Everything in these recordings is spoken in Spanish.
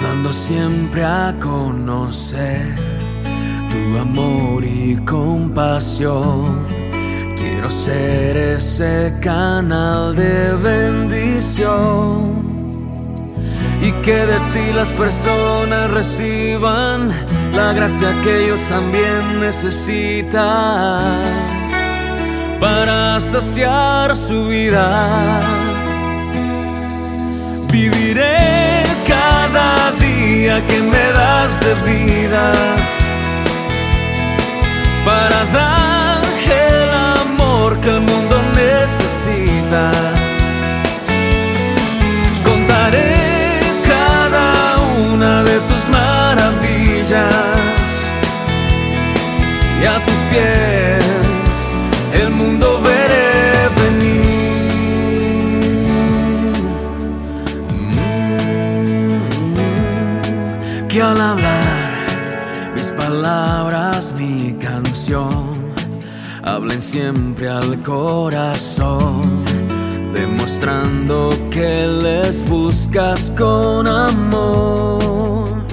dando siempre a conocer tu amor y compasión. Quiero ser ese canal de bendición y que de ti las personas reciban la gracia que ellos también necesitan para saciar su vida. Viviré cada día que me das de vida para dar el amor que el mundo necesita. Contaré cada una de tus maravillas y a tus pies el mundo Que al hablar mis palabras, mi canción, hablen siempre al corazón, demostrando que les buscas con amor.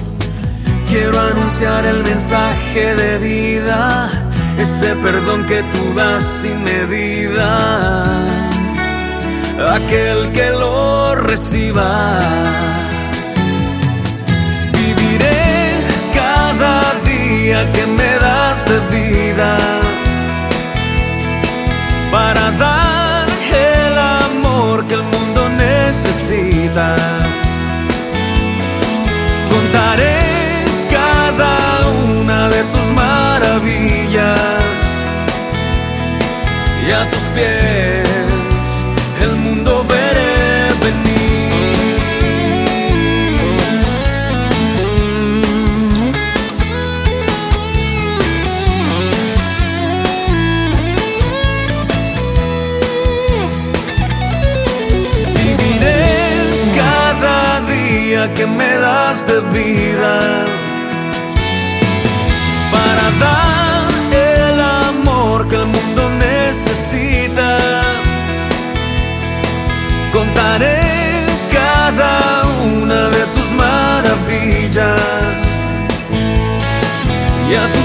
Quiero anunciar el mensaje de vida, ese perdón que tú das sin medida, aquel que lo reciba. Que me das de vida para dar el amor que el mundo necesita. Contaré cada una de tus maravillas y a tus pies el mundo que me das de vida. Para dar el amor que el mundo necesita, contaré cada una de tus maravillas. Y a tu